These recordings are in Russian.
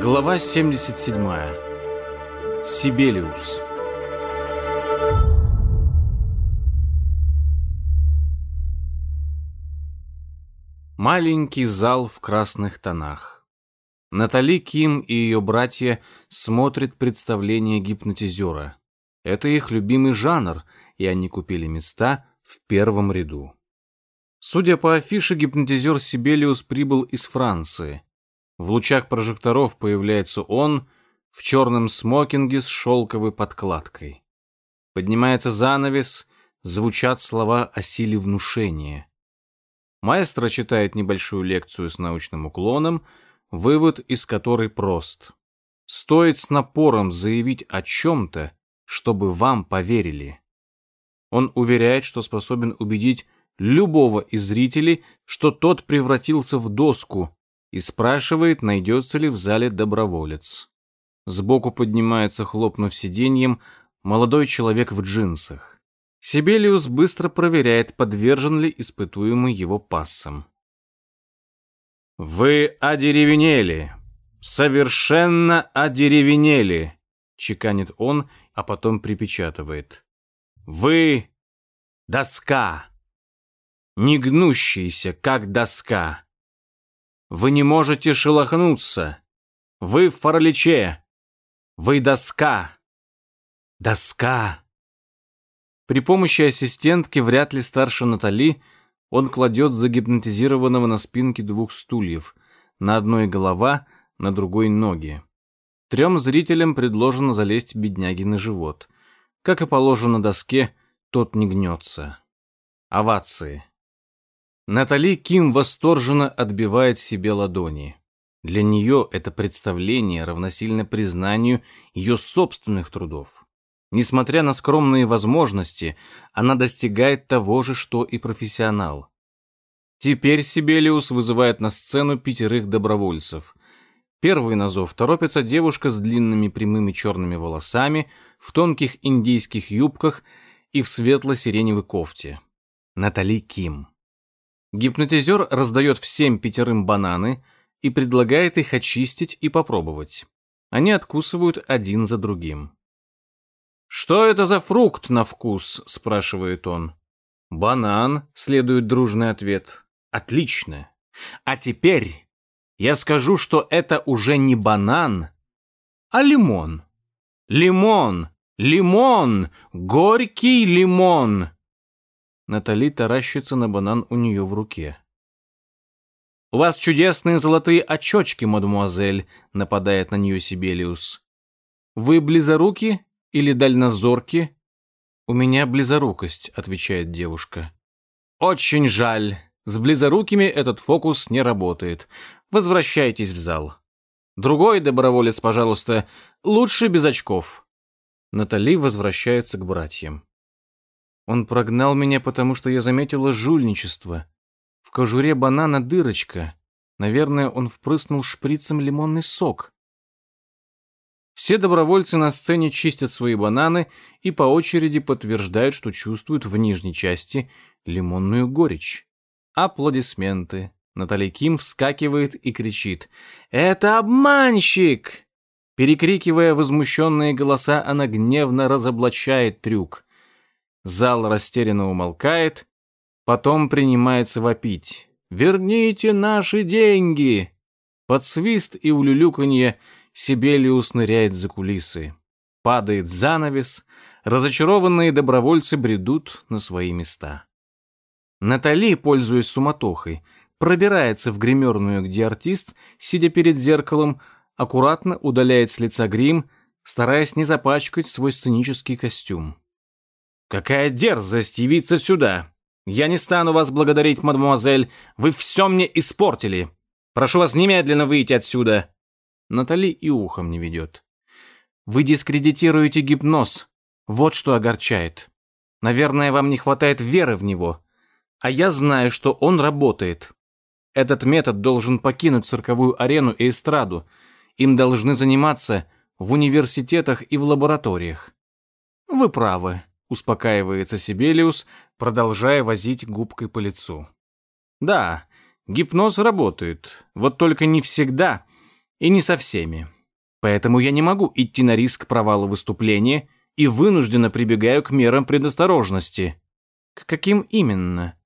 Глава 77. Сибелиус. Маленький зал в красных тонах. Натали Ким и ее братья смотрят представление гипнотизера. Это их любимый жанр, и они купили места в первом ряду. Судя по афише, гипнотизер Сибелиус прибыл из Франции. В лучах прожекторов появляется он в черном смокинге с шелковой подкладкой. Поднимается занавес, звучат слова о силе внушения. Маэстро читает небольшую лекцию с научным уклоном, вывод из которой прост. Стоит с напором заявить о чем-то, чтобы вам поверили. Он уверяет, что способен убедить любого из зрителей, что тот превратился в доску, и спрашивает, найдется ли в зале доброволец. Сбоку поднимается, хлопнув сиденьем, молодой человек в джинсах. Сибелиус быстро проверяет, подвержен ли испытуемый его пассам. «Вы одеревенели! Совершенно одеревенели!» — чеканит он, а потом припечатывает. «Вы — доска! Не гнущийся, как доска! Вы не можете шелохнуться! Вы в параличе! Вы доска! Доска!» При помощи ассистентки, вряд ли старше Натали, он кладет загипнотизированного на спинке двух стульев. На одной голова, на другой ноги. Трем зрителям предложено залезть бедняги на живот. Как и положено доске, тот не гнется. Овации. Натали Ким восторженно отбивает себе ладони. Для нее это представление равносильно признанию ее собственных трудов. Несмотря на скромные возможности, она достигает того же, что и профессионал. Теперь Сибелиус вызывает на сцену пятерых добровольцев. Первый на зов торопится девушка с длинными прямыми черными волосами, в тонких индийских юбках и в светло-сиреневой кофте. Натали Ким. Гипнотизер раздает всем пятерым бананы и предлагает их очистить и попробовать. Они откусывают один за другим. «Что это за фрукт на вкус?» — спрашивает он. «Банан», — следует дружный ответ. «Отлично. А теперь я скажу, что это уже не банан, а лимон. Лимон! Лимон! Горький лимон!» Натали таращится на банан у нее в руке. «У вас чудесные золотые очечки, мадемуазель», — нападает на нее Сибелиус. «Вы близоруки?» или дальнозорки?» «У меня близорукость», — отвечает девушка. «Очень жаль. С близорукими этот фокус не работает. Возвращайтесь в зал. Другой доброволец, пожалуйста, лучше без очков». Натали возвращается к братьям. Он прогнал меня, потому что я заметила жульничество. В кожуре банана дырочка. Наверное, он впрыснул шприцем лимонный сок. Все добровольцы на сцене чистят свои бананы и по очереди подтверждают, что чувствуют в нижней части лимонную горечь. Аплодисменты. Натали Ким вскакивает и кричит «Это обманщик!» Перекрикивая возмущенные голоса, она гневно разоблачает трюк. Зал растерянно умолкает, потом принимается вопить. «Верните наши деньги!» Под свист и улюлюканье Сибелиус ныряет за кулисы. Падает занавес, разочарованные добровольцы бредут на свои места. Натали, пользуясь суматохой, пробирается в гримерную, где артист, сидя перед зеркалом, аккуратно удаляет с лица грим, стараясь не запачкать свой сценический костюм. «Какая дерзость явиться сюда! Я не стану вас благодарить, мадемуазель, вы все мне испортили! Прошу вас немедленно выйти отсюда!» Натали и ухом не ведет. Вы дискредитируете гипноз. Вот что огорчает. Наверное, вам не хватает веры в него. А я знаю, что он работает. Этот метод должен покинуть цирковую арену и эстраду. Им должны заниматься в университетах и в лабораториях. Вы правы, успокаивается Сибелиус, продолжая возить губкой по лицу. Да, гипноз работает, вот только не всегда и не со всеми. Поэтому я не могу идти на риск провала выступления и вынужденно прибегаю к мерам предосторожности. К каким именно?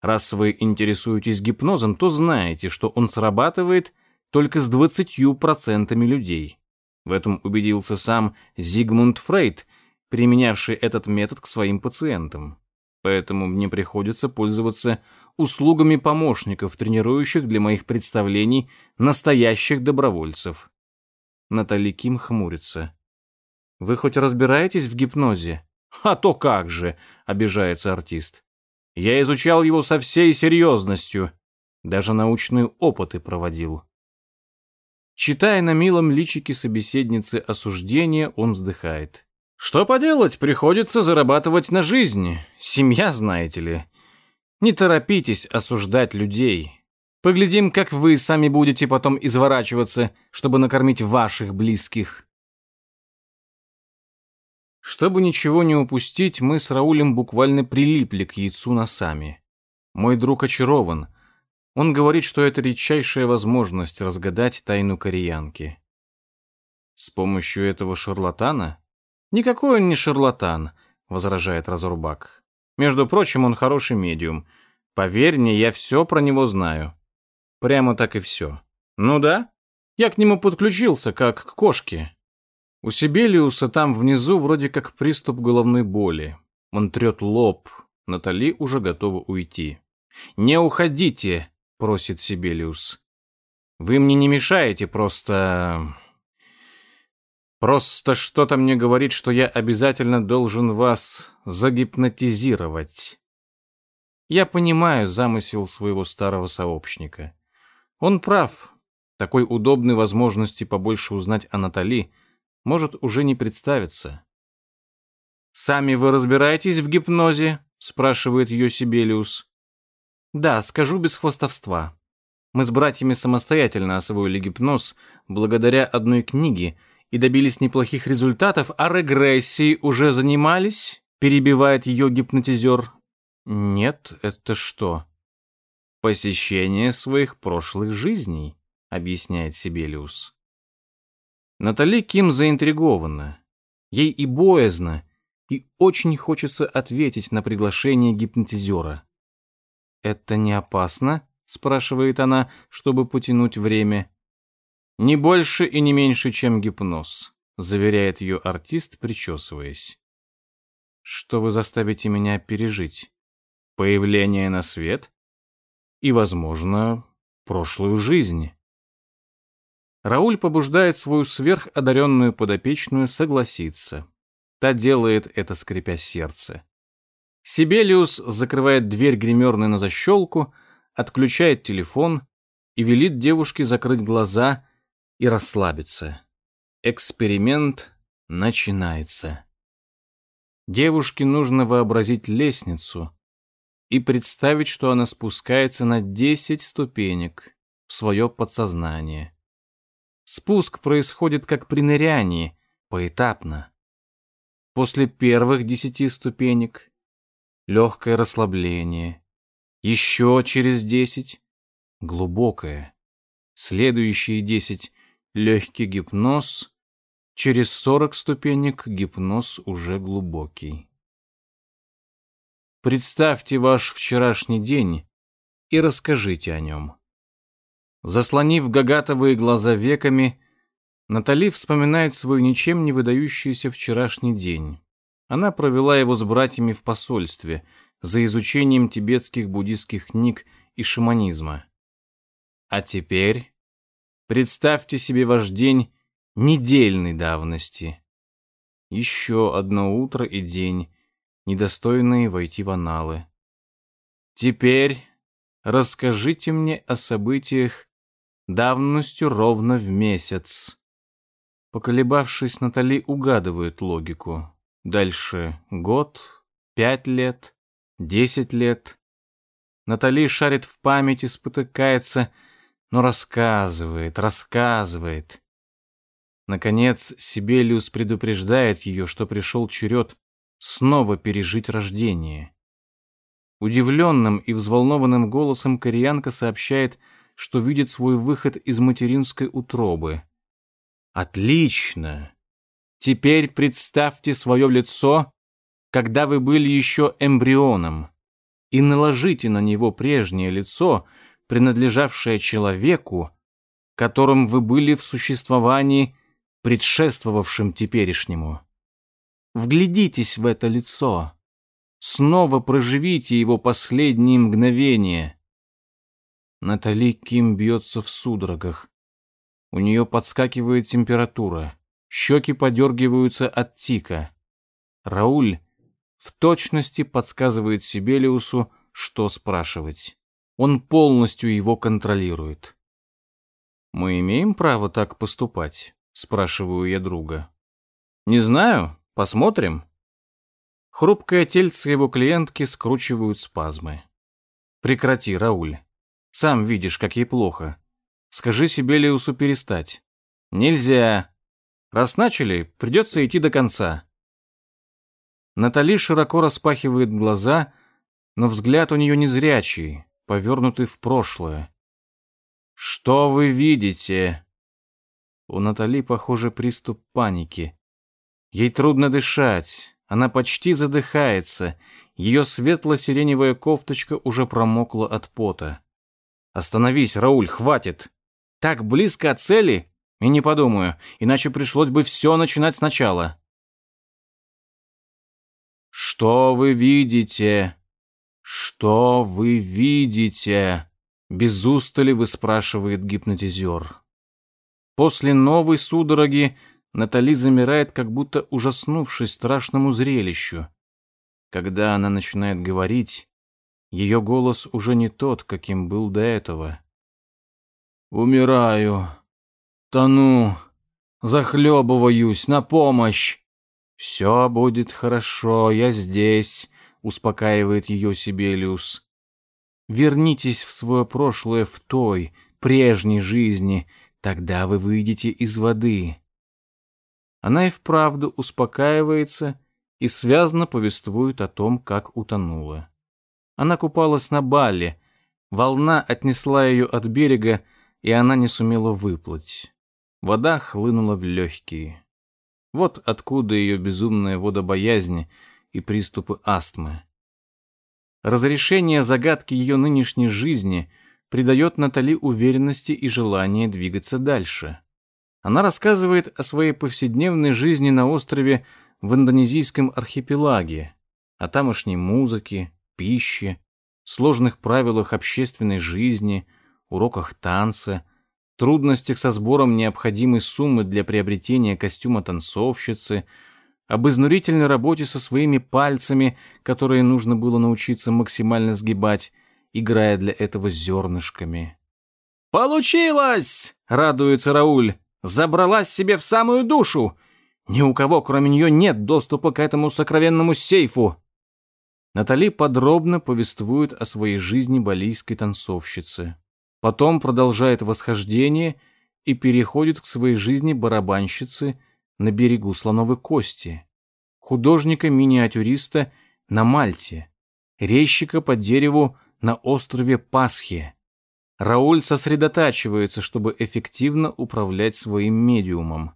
Раз вы интересуетесь гипнозом, то знаете, что он срабатывает только с 20% людей. В этом убедился сам Зигмунд Фрейд, применявший этот метод к своим пациентам. Поэтому мне приходится пользоваться услугами помощников, тренирующих для моих представлений настоящих добровольцев. Натали Ким хмурится. «Вы хоть разбираетесь в гипнозе?» «А то как же!» — обижается артист. «Я изучал его со всей серьезностью. Даже научные опыты проводил». Читая на милом личике собеседницы осуждения, он вздыхает. «Что поделать, приходится зарабатывать на жизнь. Семья, знаете ли. Не торопитесь осуждать людей. Поглядим, как вы сами будете потом изворачиваться, чтобы накормить ваших близких». Чтобы ничего не упустить, мы с Раулем буквально прилипли к яйцу носами. Мой друг очарован — он говорит, что это редчайшая возможность разгадать тайну кореянки. С помощью этого шарлатана? Никакой он не шарлатан, возражает Разурбак. Между прочим, он хороший медиум. Поверь мне, я все про него знаю. Прямо так и все. Ну да, я к нему подключился, как к кошке. У Сибелиуса там внизу вроде как приступ головной боли. Он трет лоб. Натали уже готова уйти. «Не уходите!» просит Сибелиус. Вы мне не мешаете, просто... Просто что-то мне говорит, что я обязательно должен вас загипнотизировать. Я понимаю замысел своего старого сообщника. Он прав. Такой удобной возможности побольше узнать о Натали может уже не представиться. «Сами вы разбираетесь в гипнозе?» — спрашивает ее Сибелиус. Да, скажу без хвастовства. Мы с братьями самостоятельно освоили гипноз благодаря одной книге и добились неплохих результатов, а регрессией уже занимались? Перебивает ее гипнотизер. Нет, это что? Посещение своих прошлых жизней, объясняет Сибелиус. Натали Ким заинтригована. Ей и боязно, и очень хочется ответить на приглашение гипнотизера. «Это не опасно?» — спрашивает она, чтобы потянуть время. «Не больше и не меньше, чем гипноз», — заверяет ее артист, причесываясь. «Что вы заставите меня пережить? Появление на свет? И, возможно, прошлую жизнь?» Рауль побуждает свою сверходаренную подопечную согласиться. Та делает это, скрипя сердце. Сибелиус закрывает дверь гримерной на защелку, отключает телефон и велит девушке закрыть глаза и расслабиться. Эксперимент начинается. Девушке нужно вообразить лестницу и представить, что она спускается на 10 ступенек в свое подсознание. Спуск происходит как при нырянии, поэтапно. После первых десяти ступенек легкое расслабление. Еще через десять — глубокое. Следующие десять — легкий гипноз. Через сорок ступенек гипноз уже глубокий. Представьте ваш вчерашний день и расскажите о нем. Заслонив гагатовые глаза веками, Натали вспоминает свой ничем не выдающийся вчерашний день. Она провела его с братьями в посольстве за изучением тибетских буддийских книг и шаманизма. А теперь представьте себе ваш день недельной давности. Еще одно утро и день, недостойные войти в аналы. Теперь расскажите мне о событиях давностью ровно в месяц. Поколебавшись, Натали угадывает логику. Дальше год, пять лет, десять лет. Натали шарит в памяти, спотыкается, но рассказывает, рассказывает. Наконец, Сибелиус предупреждает ее, что пришел черед снова пережить рождение. Удивленным и взволнованным голосом кореянка сообщает, что видит свой выход из материнской утробы. «Отлично! Теперь представьте свое лицо, когда вы были еще эмбрионом, и наложите на него прежнее лицо, принадлежавшее человеку, которым вы были в существовании, предшествовавшем теперешнему. Вглядитесь в это лицо. Снова проживите его последние мгновения. Натали Ким бьется в судорогах. У нее подскакивает температура. Щеки подергиваются от тика. Рауль в точности подсказывает Сибелиусу, что спрашивать. Он полностью его контролирует. «Мы имеем право так поступать?» — спрашиваю я друга. «Не знаю. Посмотрим». Хрупкое тельце его клиентки скручивают спазмы. «Прекрати, Рауль. Сам видишь, как ей плохо. Скажи себе Леусу перестать». «Нельзя. Раз начали, придется идти до конца». Натали широко распахивает глаза, но взгляд у нее незрячий, повернутый в прошлое. «Что вы видите?» У Натали, похоже, приступ паники. Ей трудно дышать, она почти задыхается, ее светло-сиреневая кофточка уже промокла от пота. «Остановись, Рауль, хватит! Так близко от цели? И не подумаю, иначе пришлось бы все начинать сначала». «Что вы видите? Что вы видите?» Без устали выспрашивает гипнотизер. После новой судороги Натали замирает, как будто ужаснувшись страшному зрелищу. Когда она начинает говорить, ее голос уже не тот, каким был до этого. «Умираю, тону, захлебываюсь, на помощь!» «Все будет хорошо, я здесь», — успокаивает ее Сибелиус. Вернитесь в свое прошлое в той, прежней жизни, тогда вы выйдете из воды. Она и вправду успокаивается и связно повествует о том, как утонула. Она купалась на бале, волна отнесла ее от берега, и она не сумела выплыть. Вода хлынула в легкие. Вот откуда ее безумная водобоязнь и приступы астмы. Разрешение загадки ее нынешней жизни придает Натали уверенности и желание двигаться дальше. Она рассказывает о своей повседневной жизни на острове в индонезийском архипелаге, о тамошней музыке, пище, сложных правилах общественной жизни, уроках танца, трудностях со сбором необходимой суммы для приобретения костюма танцовщицы – об изнурительной работе со своими пальцами, которые нужно было научиться максимально сгибать, играя для этого зернышками. «Получилось!» — радуется Рауль. «Забралась себе в самую душу! Ни у кого, кроме нее, нет доступа к этому сокровенному сейфу!» Натали подробно повествует о своей жизни балийской танцовщицы. Потом продолжает восхождение и переходит к своей жизни барабанщицы — на берегу слоновой кости, художника-миниатюриста на Мальте, резчика по дереву на острове Пасхи. Рауль сосредотачивается, чтобы эффективно управлять своим медиумом.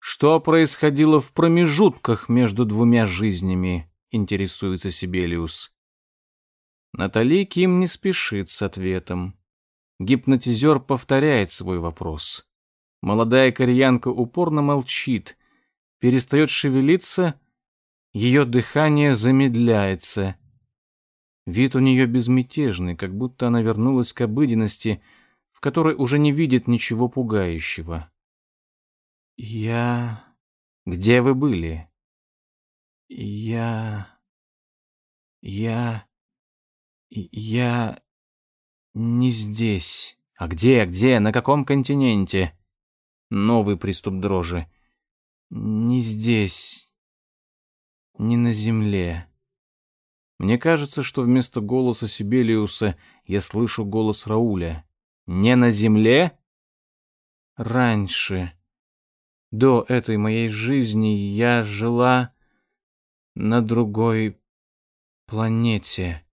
Что происходило в промежутках между двумя жизнями, интересуется Сибелиус. Натали Ким не спешит с ответом. Гипнотизер повторяет свой вопрос. Молодая кореянка упорно молчит, перестает шевелиться, ее дыхание замедляется. Вид у нее безмятежный, как будто она вернулась к обыденности, в которой уже не видит ничего пугающего. «Я...» «Где вы были?» «Я... я... я... не здесь». «А где, где, на каком континенте?» Новый приступ дрожи. «Не здесь. Не на земле». Мне кажется, что вместо голоса Сибелиуса я слышу голос Рауля. «Не на земле?» «Раньше, до этой моей жизни, я жила на другой планете.